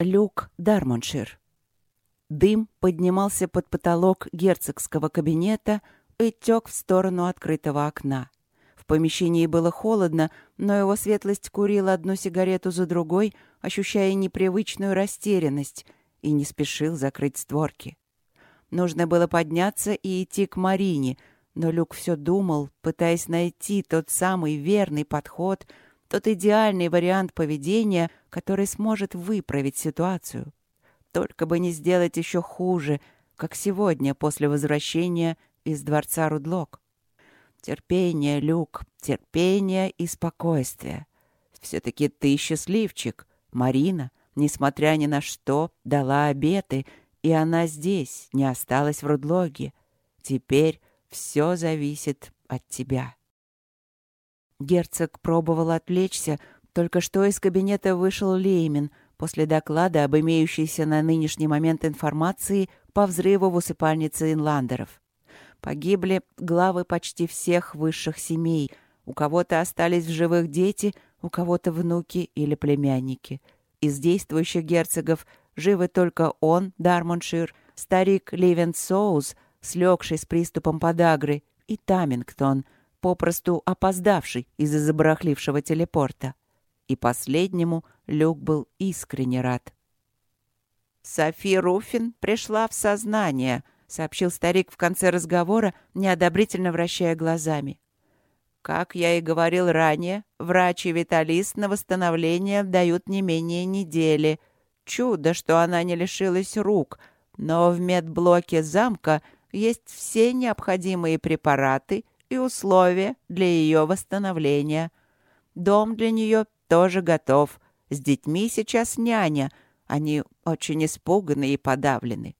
Люк Дармоншир. Дым поднимался под потолок герцогского кабинета и тек в сторону открытого окна. В помещении было холодно, но его светлость курил одну сигарету за другой, ощущая непривычную растерянность, и не спешил закрыть створки. Нужно было подняться и идти к Марине, но Люк все думал, пытаясь найти тот самый верный подход, тот идеальный вариант поведения, который сможет выправить ситуацию. Только бы не сделать еще хуже, как сегодня после возвращения из дворца Рудлок. Терпение, Люк, терпение и спокойствие. Все-таки ты счастливчик. Марина, несмотря ни на что, дала обеты, и она здесь, не осталась в Рудлоге. Теперь все зависит от тебя. Герцог пробовал отвлечься, только что из кабинета вышел Леймин — после доклада об имеющейся на нынешний момент информации по взрыву в усыпальнице инландеров. Погибли главы почти всех высших семей. У кого-то остались в живых дети, у кого-то внуки или племянники. Из действующих герцогов живы только он, Дармоншир, старик Ливен Соус, слегший с приступом подагры, и Тамингтон, попросту опоздавший из-за забарахлившего телепорта. И последнему Люк был искренне рад. «Софи Руфин пришла в сознание», — сообщил старик в конце разговора, неодобрительно вращая глазами. «Как я и говорил ранее, врач и виталист на восстановление дают не менее недели. Чудо, что она не лишилась рук, но в медблоке замка есть все необходимые препараты и условия для ее восстановления. Дом для нее тоже готов. С детьми сейчас няня. Они очень испуганы и подавлены.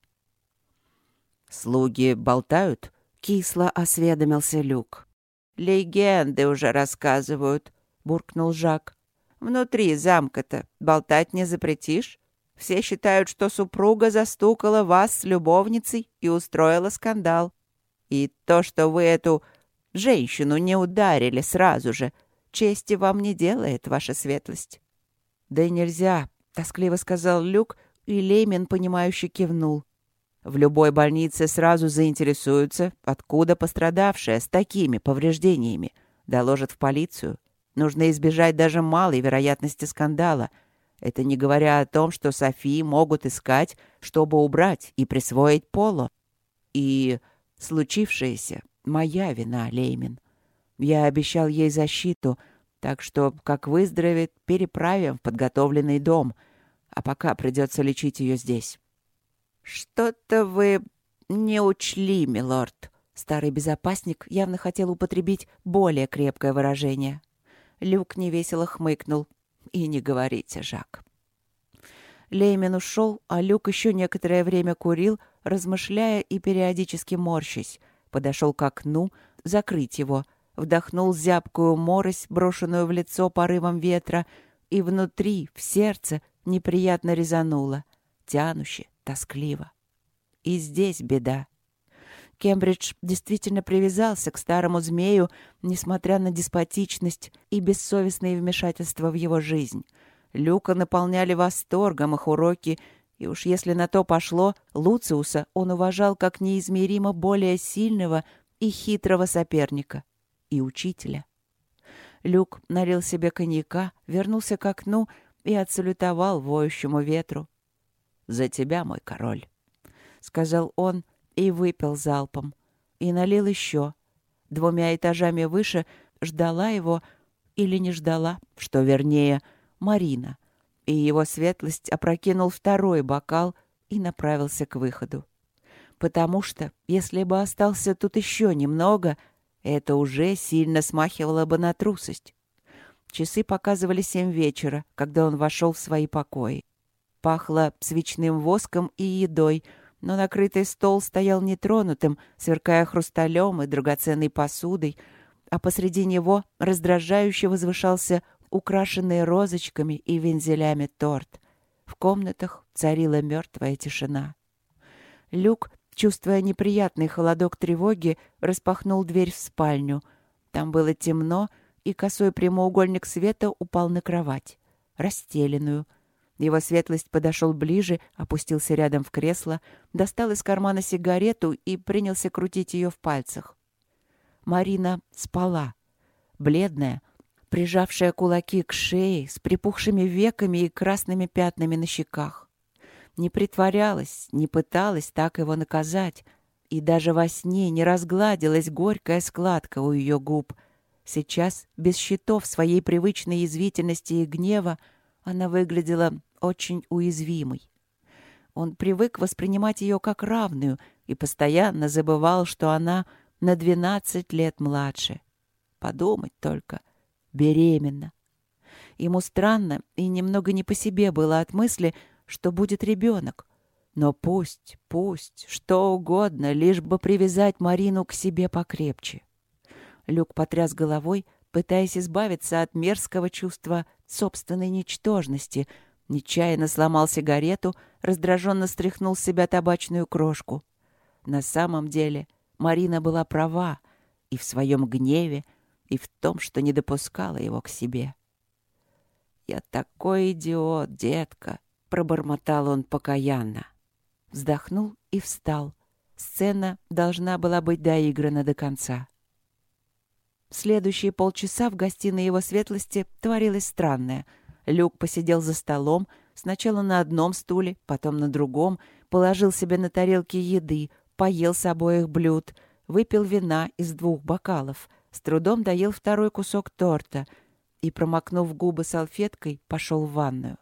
«Слуги болтают?» — кисло осведомился Люк. «Легенды уже рассказывают», — буркнул Жак. «Внутри замка-то болтать не запретишь. Все считают, что супруга застукала вас с любовницей и устроила скандал. И то, что вы эту женщину не ударили сразу же, чести вам не делает, ваша светлость». «Да нельзя», — тоскливо сказал Люк, и Леймен, понимающе кивнул. «В любой больнице сразу заинтересуются, откуда пострадавшая с такими повреждениями. Доложат в полицию. Нужно избежать даже малой вероятности скандала. Это не говоря о том, что Софии могут искать, чтобы убрать и присвоить Поло. И случившееся — моя вина, Леймен. Я обещал ей защиту, так что, как выздоровеет, переправим в подготовленный дом, а пока придется лечить ее здесь. «Что-то вы не учли, милорд», Старый безопасник явно хотел употребить более крепкое выражение. Люк невесело хмыкнул. «И не говорите, Жак». Леймен ушел, а Люк еще некоторое время курил, размышляя и периодически морщась. Подошел к окну, закрыть его — вдохнул зябкую морось, брошенную в лицо порывом ветра, и внутри, в сердце, неприятно резануло, тянуще, тоскливо. И здесь беда. Кембридж действительно привязался к старому змею, несмотря на деспотичность и бессовестные вмешательства в его жизнь. Люка наполняли восторгом их уроки, и уж если на то пошло, Луциуса он уважал как неизмеримо более сильного и хитрого соперника и учителя. Люк налил себе коньяка, вернулся к окну и отсалютовал воющему ветру. «За тебя, мой король», — сказал он и выпил залпом. И налил еще. Двумя этажами выше ждала его или не ждала, что вернее, Марина. И его светлость опрокинул второй бокал и направился к выходу. Потому что, если бы остался тут еще немного, это уже сильно смахивало бы на трусость. Часы показывали семь вечера, когда он вошел в свои покои. Пахло свечным воском и едой, но накрытый стол стоял нетронутым, сверкая хрусталем и драгоценной посудой, а посреди него раздражающе возвышался украшенный розочками и вензелями торт. В комнатах царила мертвая тишина. Люк чувствуя неприятный холодок тревоги, распахнул дверь в спальню. Там было темно, и косой прямоугольник света упал на кровать, расстеленную. Его светлость подошел ближе, опустился рядом в кресло, достал из кармана сигарету и принялся крутить ее в пальцах. Марина спала, бледная, прижавшая кулаки к шее, с припухшими веками и красными пятнами на щеках. Не притворялась, не пыталась так его наказать, и даже во сне не разгладилась горькая складка у ее губ. Сейчас, без щитов своей привычной язвительности и гнева, она выглядела очень уязвимой. Он привык воспринимать ее как равную и постоянно забывал, что она на двенадцать лет младше. Подумать только, беременна. Ему странно и немного не по себе было от мысли, что будет ребенок. Но пусть, пусть, что угодно, лишь бы привязать Марину к себе покрепче. Люк потряс головой, пытаясь избавиться от мерзкого чувства собственной ничтожности, нечаянно сломал сигарету, раздраженно стряхнул с себя табачную крошку. На самом деле Марина была права и в своем гневе, и в том, что не допускала его к себе. «Я такой идиот, детка!» — пробормотал он покаянно. Вздохнул и встал. Сцена должна была быть доиграна до конца. следующие полчаса в гостиной его светлости творилось странное. Люк посидел за столом, сначала на одном стуле, потом на другом, положил себе на тарелки еды, поел с обоих блюд, выпил вина из двух бокалов, с трудом доел второй кусок торта и, промокнув губы салфеткой, пошел в ванную.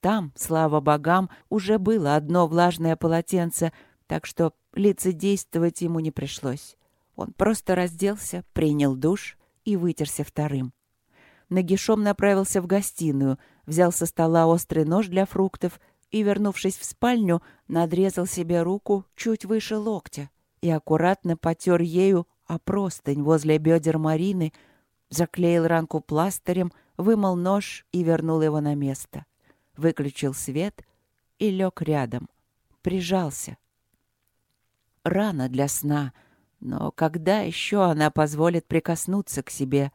Там, слава богам, уже было одно влажное полотенце, так что лицедействовать ему не пришлось. Он просто разделся, принял душ и вытерся вторым. Нагишом направился в гостиную, взял со стола острый нож для фруктов и, вернувшись в спальню, надрезал себе руку чуть выше локтя и аккуратно потер ею о простынь возле бедер Марины, заклеил ранку пластырем, вымыл нож и вернул его на место. Выключил свет и лег рядом. Прижался. Рано для сна, но когда еще она позволит прикоснуться к себе,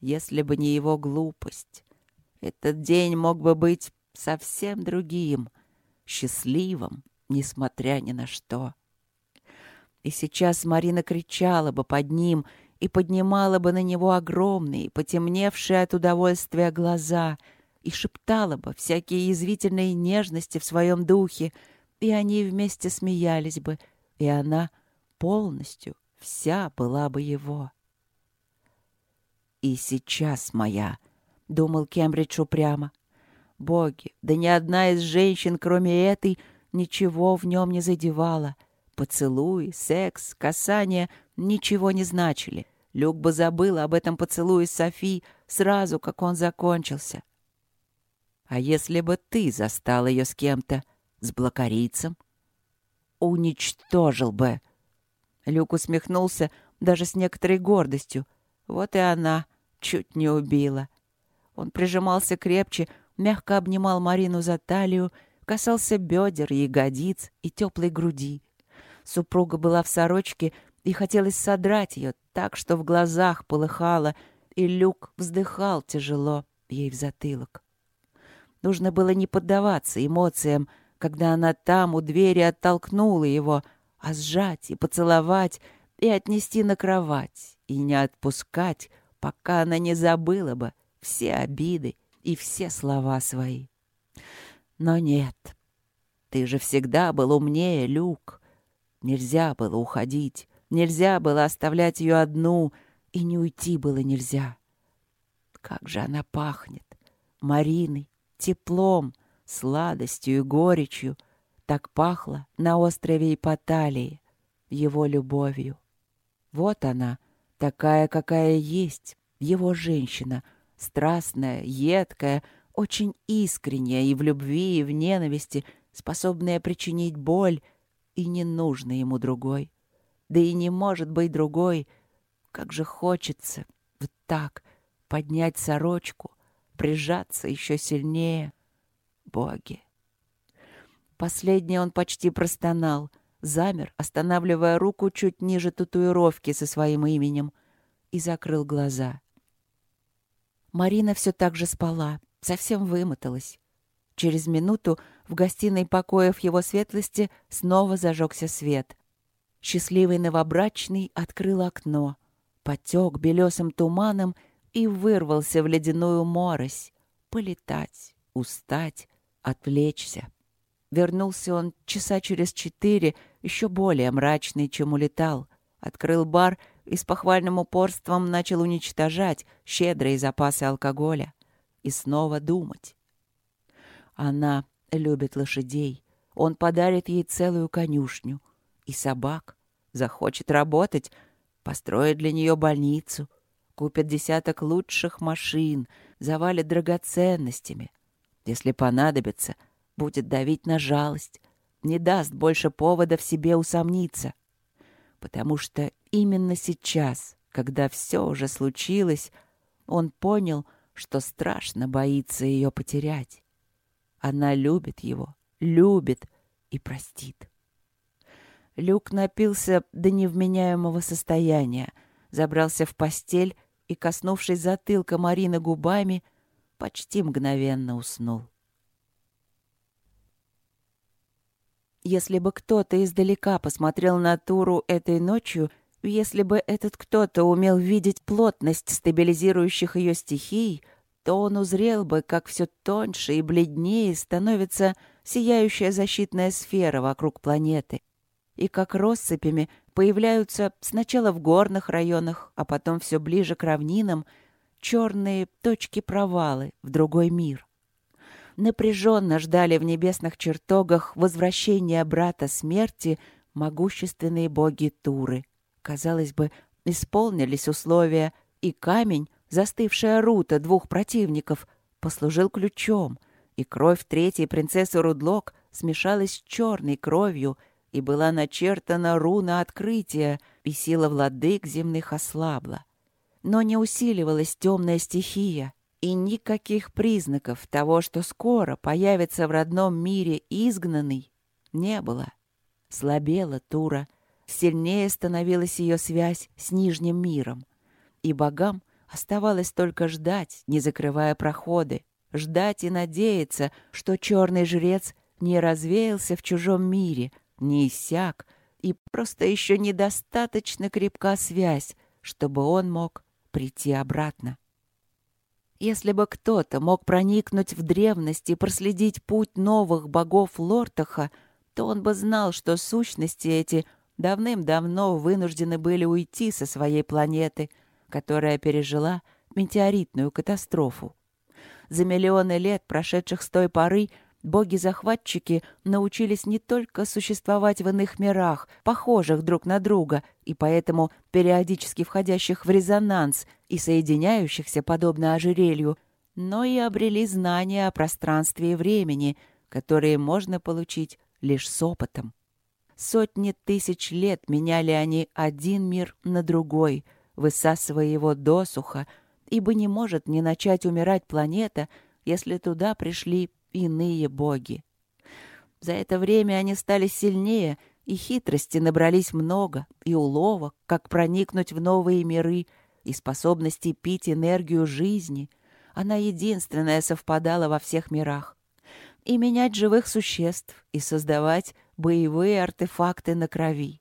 если бы не его глупость? Этот день мог бы быть совсем другим, счастливым, несмотря ни на что. И сейчас Марина кричала бы под ним и поднимала бы на него огромные, потемневшие от удовольствия глаза, и шептала бы всякие язвительные нежности в своем духе, и они вместе смеялись бы, и она полностью вся была бы его. «И сейчас моя», — думал Кембридж упрямо, — «боги, да ни одна из женщин, кроме этой, ничего в нем не задевала». Поцелуй, секс, касание ничего не значили. Люк бы забыл об этом поцелуе Софи сразу, как он закончился. А если бы ты застал ее с кем-то, с блокарийцем? Уничтожил бы. Люк усмехнулся даже с некоторой гордостью. Вот и она чуть не убила. Он прижимался крепче, мягко обнимал Марину за талию, касался бедер, ягодиц и теплой груди. Супруга была в сорочке, и хотелось содрать ее так, что в глазах полыхало, и Люк вздыхал тяжело ей в затылок. Нужно было не поддаваться эмоциям, когда она там у двери оттолкнула его, а сжать и поцеловать, и отнести на кровать, и не отпускать, пока она не забыла бы все обиды и все слова свои. Но нет, ты же всегда был умнее, Люк. Нельзя было уходить, нельзя было оставлять ее одну, и не уйти было нельзя. Как же она пахнет! Мариной, теплом, сладостью и горечью. Так пахло на острове Ипоталии, его любовью. Вот она, такая, какая есть, его женщина, страстная, едкая, очень искренняя и в любви, и в ненависти, способная причинить боль и не нужно ему другой. Да и не может быть другой. Как же хочется вот так поднять сорочку, прижаться еще сильнее. Боги! Последний он почти простонал, замер, останавливая руку чуть ниже татуировки со своим именем, и закрыл глаза. Марина все так же спала, совсем вымоталась. Через минуту в гостиной покоев его светлости снова зажегся свет. Счастливый новобрачный открыл окно, потек белесым туманом и вырвался в ледяную морось. Полетать, устать, отвлечься. Вернулся он часа через четыре, еще более мрачный, чем улетал. Открыл бар и с похвальным упорством начал уничтожать щедрые запасы алкоголя. И снова думать. Она любит лошадей. Он подарит ей целую конюшню. И собак. Захочет работать, построит для нее больницу. Купит десяток лучших машин, завалит драгоценностями. Если понадобится, будет давить на жалость, не даст больше повода в себе усомниться. Потому что именно сейчас, когда все уже случилось, он понял, что страшно боится ее потерять. Она любит его, любит и простит. Люк напился до невменяемого состояния, забрался в постель и, коснувшись затылка Марины губами, почти мгновенно уснул. Если бы кто-то издалека посмотрел на Туру этой ночью, если бы этот кто-то умел видеть плотность стабилизирующих ее стихий, то он узрел бы, как все тоньше и бледнее становится сияющая защитная сфера вокруг планеты, и как россыпями появляются сначала в горных районах, а потом все ближе к равнинам черные точки-провалы в другой мир напряженно ждали в небесных чертогах возвращения брата смерти могущественные боги Туры. Казалось бы, исполнились условия, и камень, застывшая рута двух противников, послужил ключом, и кровь третьей принцессы Рудлок смешалась с черной кровью, и была начертана руна открытия, и сила владык земных ослабла. Но не усиливалась темная стихия, и никаких признаков того, что скоро появится в родном мире изгнанный, не было. Слабела Тура, сильнее становилась ее связь с Нижним миром, и богам оставалось только ждать, не закрывая проходы, ждать и надеяться, что черный жрец не развеялся в чужом мире, не иссяк, и просто еще недостаточно крепка связь, чтобы он мог прийти обратно. Если бы кто-то мог проникнуть в древность и проследить путь новых богов Лортаха, то он бы знал, что сущности эти давным-давно вынуждены были уйти со своей планеты, которая пережила метеоритную катастрофу. За миллионы лет, прошедших с той поры, боги-захватчики научились не только существовать в иных мирах, похожих друг на друга, и поэтому периодически входящих в резонанс и соединяющихся, подобно ожерелью, но и обрели знания о пространстве и времени, которые можно получить лишь с опытом. Сотни тысяч лет меняли они один мир на другой, высасывая его досуха, ибо не может не начать умирать планета, если туда пришли иные боги. За это время они стали сильнее, и хитрости набрались много, и уловок, как проникнуть в новые миры, и способности пить энергию жизни. Она единственная совпадала во всех мирах. И менять живых существ, и создавать боевые артефакты на крови.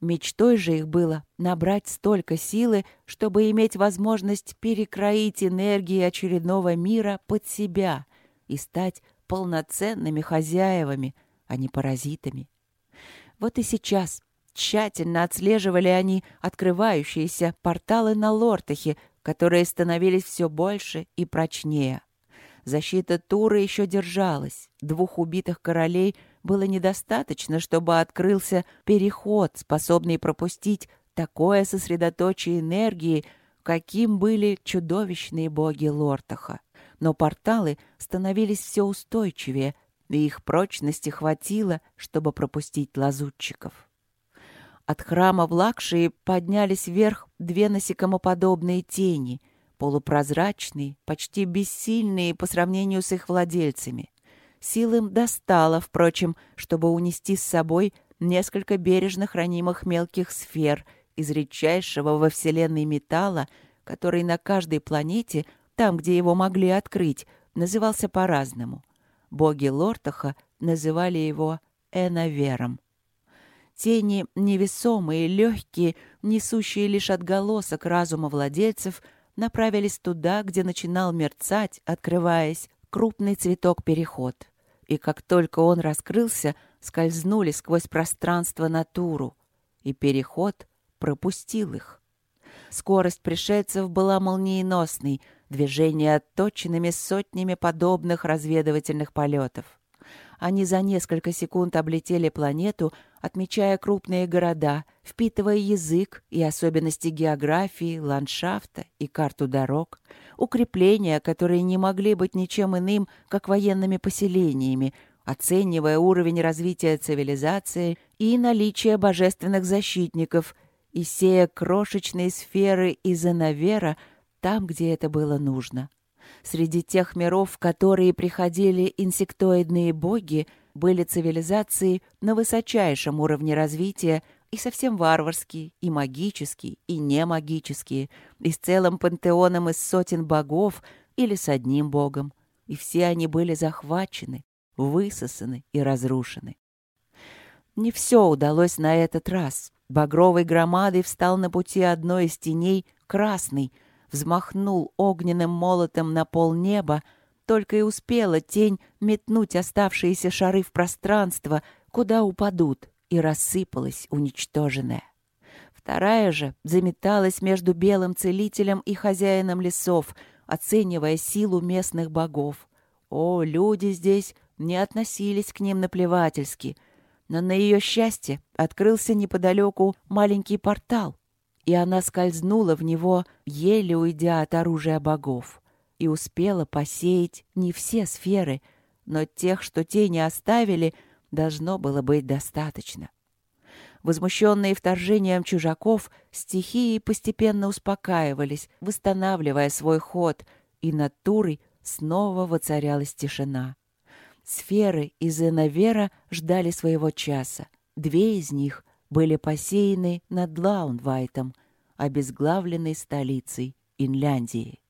Мечтой же их было набрать столько силы, чтобы иметь возможность перекроить энергии очередного мира под себя и стать полноценными хозяевами, а не паразитами. Вот и сейчас тщательно отслеживали они открывающиеся порталы на Лортахе, которые становились все больше и прочнее. Защита Туры еще держалась. Двух убитых королей было недостаточно, чтобы открылся переход, способный пропустить такое сосредоточие энергии, каким были чудовищные боги Лортаха но порталы становились все устойчивее, и их прочности хватило, чтобы пропустить лазутчиков. От храма в Лакшии поднялись вверх две насекомоподобные тени, полупрозрачные, почти бессильные по сравнению с их владельцами. Сил им достало, впрочем, чтобы унести с собой несколько бережно хранимых мелких сфер из редчайшего во Вселенной металла, который на каждой планете там, где его могли открыть, назывался по-разному. боги Лортаха называли его Энавером. Тени невесомые, легкие, несущие лишь отголосок разума владельцев, направились туда, где начинал мерцать, открываясь, крупный цветок-переход. И как только он раскрылся, скользнули сквозь пространство натуру, и переход пропустил их. Скорость пришельцев была молниеносной, движения отточенными сотнями подобных разведывательных полетов. Они за несколько секунд облетели планету, отмечая крупные города, впитывая язык и особенности географии, ландшафта и карту дорог, укрепления, которые не могли быть ничем иным, как военными поселениями, оценивая уровень развития цивилизации и наличие божественных защитников, и сея крошечные сферы из Инавера там, где это было нужно. Среди тех миров, в которые приходили инсектоидные боги, были цивилизации на высочайшем уровне развития и совсем варварские, и магические, и немагические, и с целым пантеоном из сотен богов или с одним богом. И все они были захвачены, высосаны и разрушены. Не все удалось на этот раз. Багровой громадой встал на пути одной из теней красный — взмахнул огненным молотом на полнеба, только и успела тень метнуть оставшиеся шары в пространство, куда упадут, и рассыпалась уничтоженная. Вторая же заметалась между белым целителем и хозяином лесов, оценивая силу местных богов. О, люди здесь не относились к ним наплевательски, но на ее счастье открылся неподалеку маленький портал, и она скользнула в него, еле уйдя от оружия богов, и успела посеять не все сферы, но тех, что те не оставили, должно было быть достаточно. Возмущенные вторжением чужаков, стихии постепенно успокаивались, восстанавливая свой ход, и над Турой снова воцарялась тишина. Сферы из Инавера ждали своего часа. Две из них были посеяны над Лаунвайтом, обезглавленной столицей Инляндии.